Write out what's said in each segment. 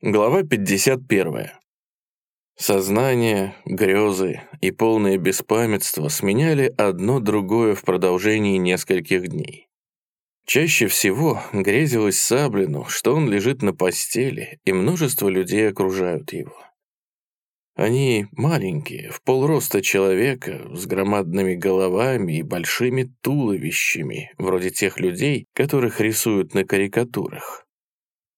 Глава 51. Сознание, грезы и полное беспамятство сменяли одно другое в продолжении нескольких дней. Чаще всего грезилось Саблину, что он лежит на постели, и множество людей окружают его. Они маленькие, в полроста человека, с громадными головами и большими туловищами, вроде тех людей, которых рисуют на карикатурах.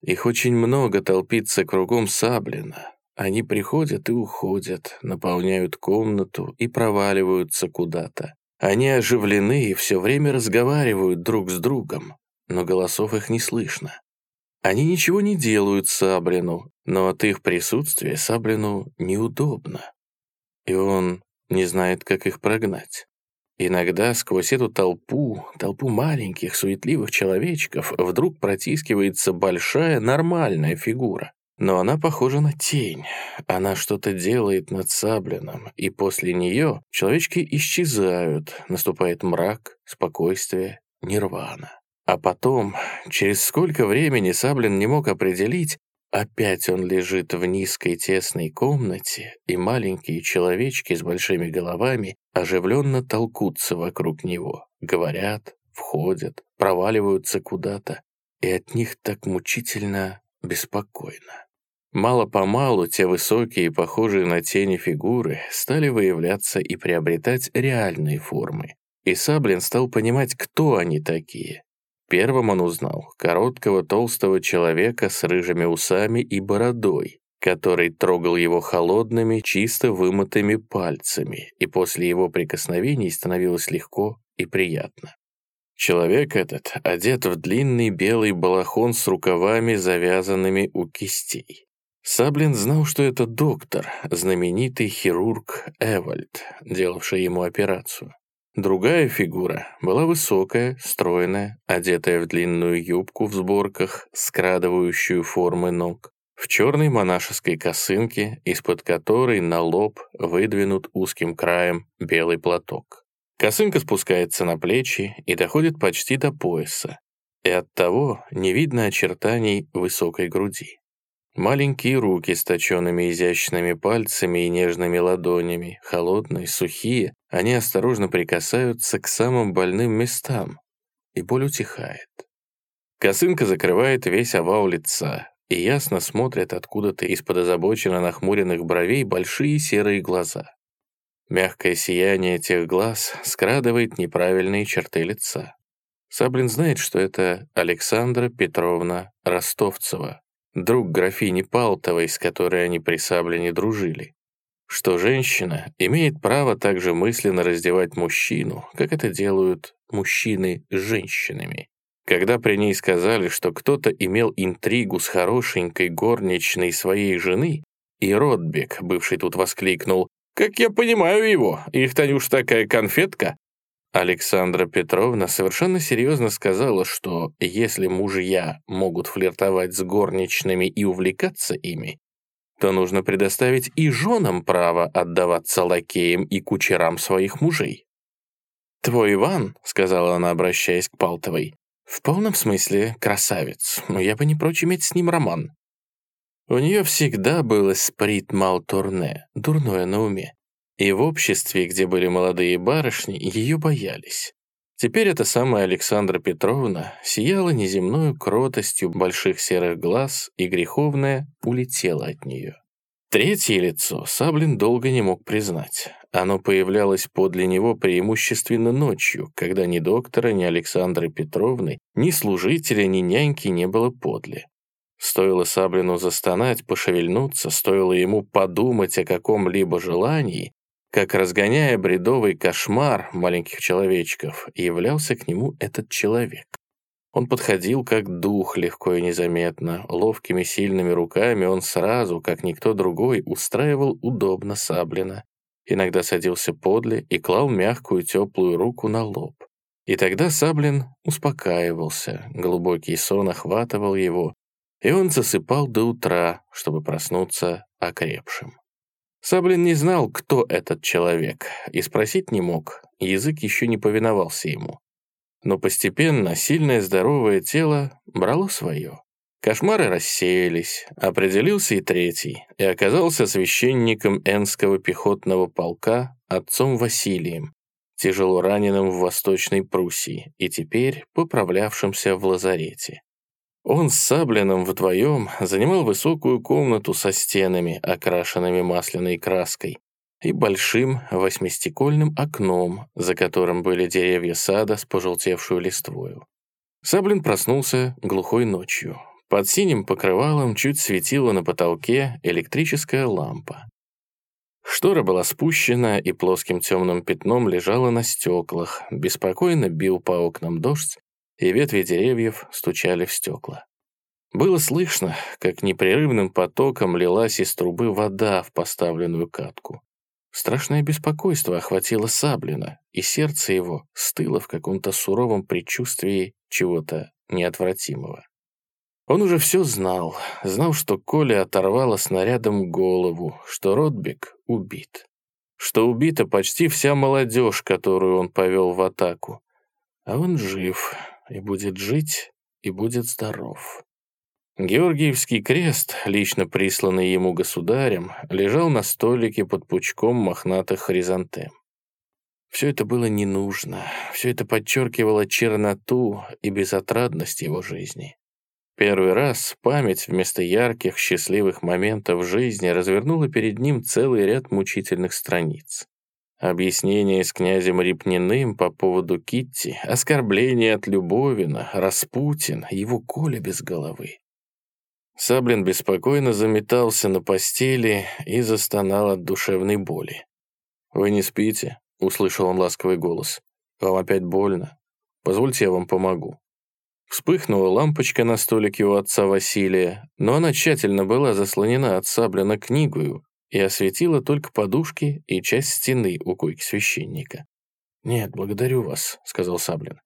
Их очень много толпится кругом Саблина. Они приходят и уходят, наполняют комнату и проваливаются куда-то. Они оживлены и все время разговаривают друг с другом, но голосов их не слышно. Они ничего не делают Саблину, но от их присутствия Саблину неудобно. И он не знает, как их прогнать. Иногда сквозь эту толпу, толпу маленьких суетливых человечков, вдруг протискивается большая нормальная фигура. Но она похожа на тень. Она что-то делает над Саблином, и после нее человечки исчезают, наступает мрак, спокойствие, нирвана. А потом, через сколько времени Саблин не мог определить, Опять он лежит в низкой тесной комнате, и маленькие человечки с большими головами оживленно толкутся вокруг него, говорят, входят, проваливаются куда-то, и от них так мучительно беспокойно. Мало-помалу те высокие, похожие на тени фигуры, стали выявляться и приобретать реальные формы. И Саблин стал понимать, кто они такие, Первым он узнал короткого толстого человека с рыжими усами и бородой, который трогал его холодными, чисто вымытыми пальцами, и после его прикосновений становилось легко и приятно. Человек этот одет в длинный белый балахон с рукавами, завязанными у кистей. Саблин знал, что это доктор, знаменитый хирург Эвальд, делавший ему операцию. Другая фигура была высокая, стройная, одетая в длинную юбку в сборках, скрадывающую формы ног, в черной монашеской косынке, из-под которой на лоб выдвинут узким краем белый платок. Косынка спускается на плечи и доходит почти до пояса, и оттого не видно очертаний высокой груди. Маленькие руки с точенными изящными пальцами и нежными ладонями, холодные, сухие, они осторожно прикасаются к самым больным местам, и боль утихает. Косынка закрывает весь овал лица, и ясно смотрят откуда-то из-под озабоченно нахмуренных бровей большие серые глаза. Мягкое сияние тех глаз скрадывает неправильные черты лица. Саблин знает, что это Александра Петровна Ростовцева, друг графини Палтовой, с которой они при Саблине дружили, что женщина имеет право также мысленно раздевать мужчину, как это делают мужчины с женщинами. Когда при ней сказали, что кто-то имел интригу с хорошенькой горничной своей жены, и Ротбек, бывший тут, воскликнул, «Как я понимаю его, их Танюш такая конфетка, Александра Петровна совершенно серьезно сказала, что если мужья могут флиртовать с горничными и увлекаться ими, то нужно предоставить и женам право отдаваться лакеям и кучерам своих мужей. «Твой Иван», — сказала она, обращаясь к Палтовой, «в полном смысле красавец, но я бы не прочь иметь с ним роман». У нее всегда был эсприт Малтурне, дурное на уме и в обществе, где были молодые барышни, ее боялись. Теперь эта самая Александра Петровна сияла неземной кротостью больших серых глаз, и греховная улетела от нее. Третье лицо Саблин долго не мог признать. Оно появлялось подле него преимущественно ночью, когда ни доктора, ни Александры Петровны, ни служителя, ни няньки не было подле. Стоило Саблину застонать, пошевельнуться, стоило ему подумать о каком-либо желании, как разгоняя бредовый кошмар маленьких человечков, являлся к нему этот человек. Он подходил как дух, легко и незаметно. Ловкими сильными руками он сразу, как никто другой, устраивал удобно Саблина. Иногда садился подле и клал мягкую теплую руку на лоб. И тогда Саблин успокаивался, глубокий сон охватывал его, и он засыпал до утра, чтобы проснуться окрепшим. Саблин не знал, кто этот человек, и спросить не мог, язык еще не повиновался ему. Но постепенно сильное здоровое тело брало свое. Кошмары рассеялись, определился и третий, и оказался священником Энского пехотного полка отцом Василием, тяжело раненым в Восточной Пруссии и теперь поправлявшимся в лазарете. Он с Саблиным вдвоем занимал высокую комнату со стенами, окрашенными масляной краской, и большим восьмистекольным окном, за которым были деревья сада с пожелтевшую листвою. Саблин проснулся глухой ночью. Под синим покрывалом чуть светила на потолке электрическая лампа. Штора была спущена и плоским темным пятном лежала на стеклах, беспокойно бил по окнам дождь, и ветви деревьев стучали в стекла. Было слышно, как непрерывным потоком лилась из трубы вода в поставленную катку. Страшное беспокойство охватило Саблина, и сердце его стыло в каком-то суровом предчувствии чего-то неотвратимого. Он уже все знал. Знал, что Коля оторвала снарядом голову, что Ротбек убит. Что убита почти вся молодежь, которую он повел в атаку. А он жив, и будет жить, и будет здоров. Георгиевский крест, лично присланный ему государем, лежал на столике под пучком мохнатых хризантем. Все это было не нужно, все это подчеркивало черноту и безотрадность его жизни. Первый раз память вместо ярких, счастливых моментов жизни развернула перед ним целый ряд мучительных страниц. Объяснение с князем Репниным по поводу Китти, оскорбление от Любовина, Распутин, его Коля без головы. Саблин беспокойно заметался на постели и застонал от душевной боли. «Вы не спите?» — услышал он ласковый голос. «Вам опять больно? Позвольте, я вам помогу». Вспыхнула лампочка на столике у отца Василия, но она тщательно была заслонена от Саблина книгою и осветила только подушки и часть стены у койки священника. «Нет, благодарю вас», — сказал Саблин.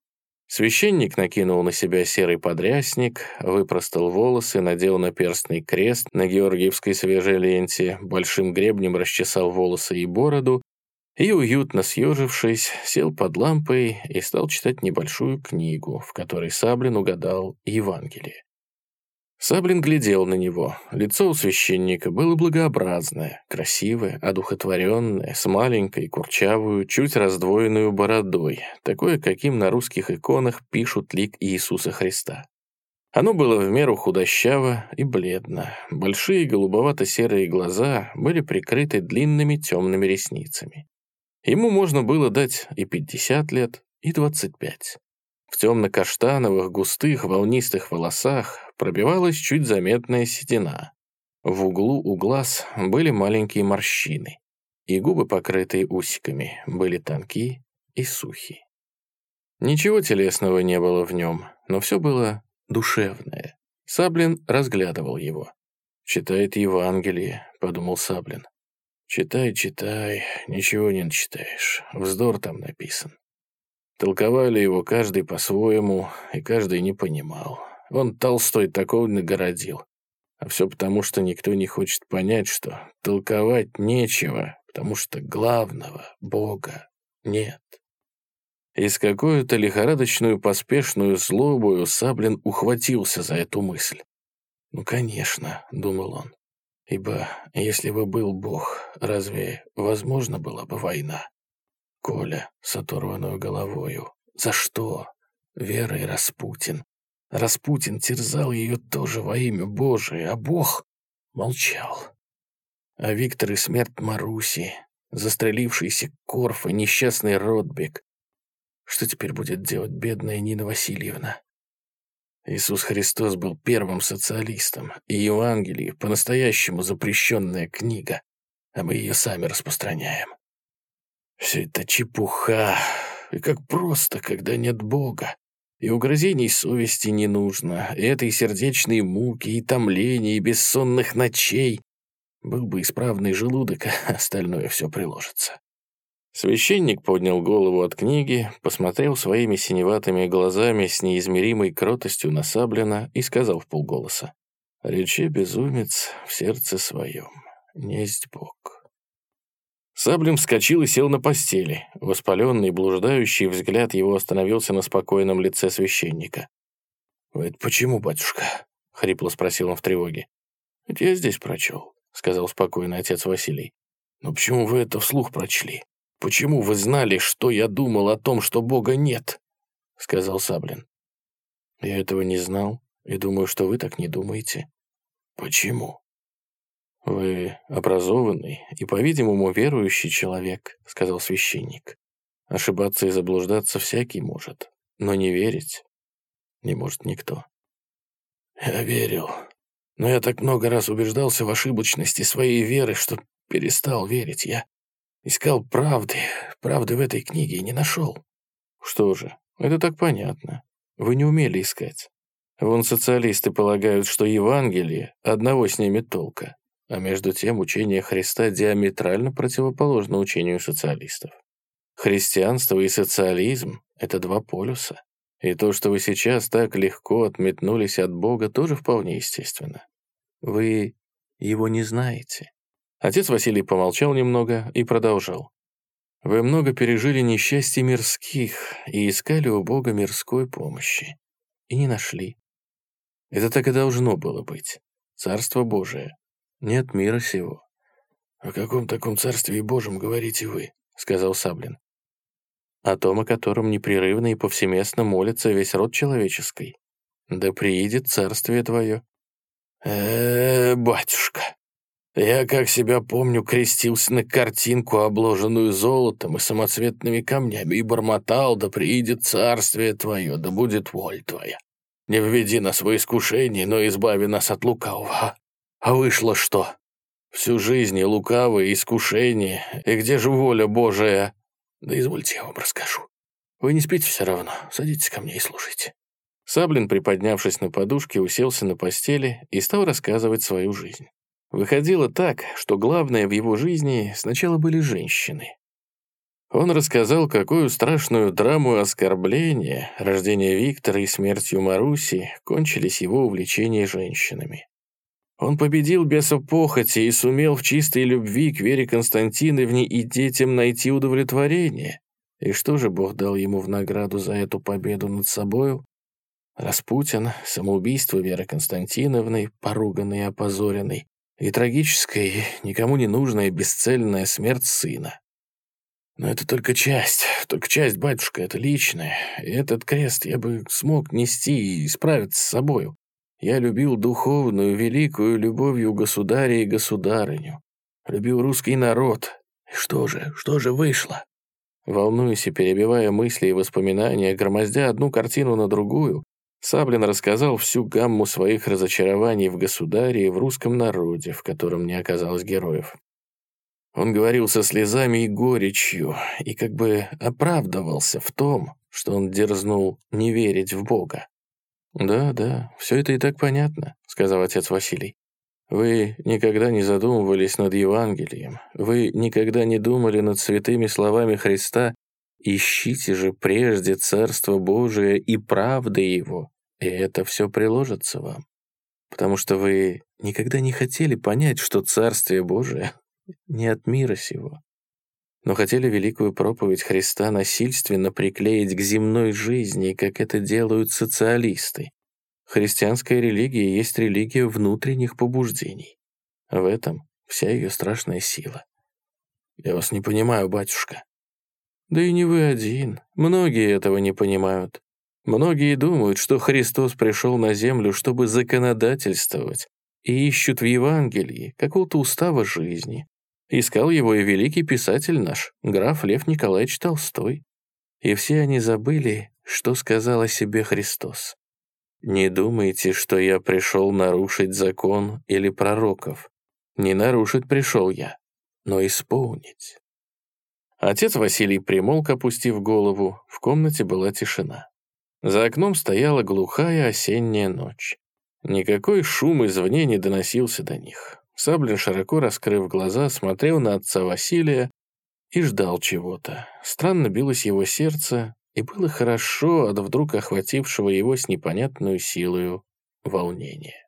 Священник накинул на себя серый подрясник, выпростал волосы, надел на перстный крест на георгиевской свежей ленте, большим гребнем расчесал волосы и бороду и, уютно съежившись, сел под лампой и стал читать небольшую книгу, в которой Саблин угадал Евангелие. Саблин глядел на него. Лицо у священника было благообразное, красивое, одухотворенное, с маленькой, курчавую, чуть раздвоенную бородой, такое, каким на русских иконах пишут лик Иисуса Христа. Оно было в меру худощаво и бледно. Большие голубовато-серые глаза были прикрыты длинными темными ресницами. Ему можно было дать и 50 лет, и 25. В темно-каштановых, густых, волнистых волосах пробивалась чуть заметная седина. В углу у глаз были маленькие морщины, и губы, покрытые усиками, были тонкие и сухие. Ничего телесного не было в нем, но все было душевное. Саблин разглядывал его. «Читает Евангелие», — подумал Саблин. Читай, читай, ничего не начитаешь. Вздор там написан. Толковали его каждый по-своему, и каждый не понимал. Он Толстой такого нагородил. А все потому, что никто не хочет понять, что толковать нечего, потому что главного Бога нет. И с какой-то лихорадочную поспешную злобою Саблин ухватился за эту мысль. «Ну, конечно», — думал он, Ибо если бы был Бог, разве возможно была бы война? Коля с оторванную головою. За что? Вера и Распутин. Распутин терзал ее тоже во имя Божие, а Бог молчал. А Виктор и смерть Маруси, застрелившийся Корф и несчастный Ротбек. Что теперь будет делать бедная Нина Васильевна? Иисус Христос был первым социалистом, и Евангелие — по-настоящему запрещенная книга, а мы ее сами распространяем. Все это чепуха, и как просто, когда нет Бога. И угрозений совести не нужно, и этой сердечной муки, и томления, и бессонных ночей. Был бы исправный желудок, а остальное все приложится. Священник поднял голову от книги, посмотрел своими синеватыми глазами с неизмеримой кротостью на Саблина и сказал в полголоса. «Речи безумец в сердце своем, несть Бог». Саблин вскочил и сел на постели. Воспаленный, блуждающий взгляд его остановился на спокойном лице священника. «Вы это почему, батюшка?» хрипло спросил он в тревоге. «Это я здесь прочел», — сказал спокойно отец Василий. «Но почему вы это вслух прочли? Почему вы знали, что я думал о том, что Бога нет?» — сказал Саблин. «Я этого не знал, и думаю, что вы так не думаете». «Почему?» «Вы образованный и, по-видимому, верующий человек», — сказал священник. «Ошибаться и заблуждаться всякий может, но не верить не может никто». «Я верил, но я так много раз убеждался в ошибочности своей веры, что перестал верить. Я искал правды, правды в этой книге и не нашел». «Что же, это так понятно. Вы не умели искать. Вон социалисты полагают, что Евангелие одного с ними толка. А между тем учение Христа диаметрально противоположно учению социалистов. Христианство и социализм — это два полюса. И то, что вы сейчас так легко отметнулись от Бога, тоже вполне естественно. Вы его не знаете. Отец Василий помолчал немного и продолжал. Вы много пережили несчастья мирских и искали у Бога мирской помощи. И не нашли. Это так и должно было быть. Царство Божие нет мира сего». «О каком таком царстве Божьем говорите вы?» — сказал Саблин. «О том, о котором непрерывно и повсеместно молится весь род человеческий. Да приидет царствие твое». э, -э батюшка, я, как себя помню, крестился на картинку, обложенную золотом и самоцветными камнями, и бормотал, да приидет царствие твое, да будет воль твоя. Не введи нас в искушение, но избави нас от лукавого. А вышло что? Всю жизнь и лукавое искушение. И где же воля Божия? Да извольте, я вам расскажу. Вы не спите все равно. Садитесь ко мне и слушайте». Саблин, приподнявшись на подушке, уселся на постели и стал рассказывать свою жизнь. Выходило так, что главное в его жизни сначала были женщины. Он рассказал, какую страшную драму оскорбления, рождение Виктора и смертью Маруси кончились его увлечения женщинами. Он победил беса похоти и сумел в чистой любви к Вере Константиновне и детям найти удовлетворение. И что же Бог дал ему в награду за эту победу над собою? Распутин, самоубийство Веры Константиновны, поруганной и опозоренной, и трагическая, никому не нужная бесцельная смерть сына. Но это только часть, только часть, батюшка, это личное. И этот крест я бы смог нести и справиться с собою. Я любил духовную, великую любовью государя и государыню. Любил русский народ. И что же, что же вышло? Волнуясь и перебивая мысли и воспоминания, громоздя одну картину на другую, Саблин рассказал всю гамму своих разочарований в государе и в русском народе, в котором не оказалось героев. Он говорил со слезами и горечью, и как бы оправдывался в том, что он дерзнул не верить в Бога. «Да, да, все это и так понятно», — сказал отец Василий. «Вы никогда не задумывались над Евангелием, вы никогда не думали над святыми словами Христа «Ищите же прежде Царство Божие и правды Его, и это все приложится вам». Потому что вы никогда не хотели понять, что Царствие Божие не от мира сего, но хотели великую проповедь Христа насильственно приклеить к земной жизни, как это делают социалисты. Христианская религия есть религия внутренних побуждений. В этом вся ее страшная сила. Я вас не понимаю, батюшка. Да и не вы один. Многие этого не понимают. Многие думают, что Христос пришел на землю, чтобы законодательствовать, и ищут в Евангелии какого-то устава жизни, Искал его и великий писатель наш, граф Лев Николаевич Толстой. И все они забыли, что сказал о себе Христос. Не думайте, что я пришел нарушить закон или пророков. Не нарушить пришел я, но исполнить. Отец Василий примолк, опустив голову. В комнате была тишина. За окном стояла глухая осенняя ночь. Никакой шум извне не доносился до них. Саблин, широко раскрыв глаза, смотрел на отца Василия и ждал чего-то. Странно билось его сердце, и было хорошо от вдруг охватившего его с непонятной силою волнения.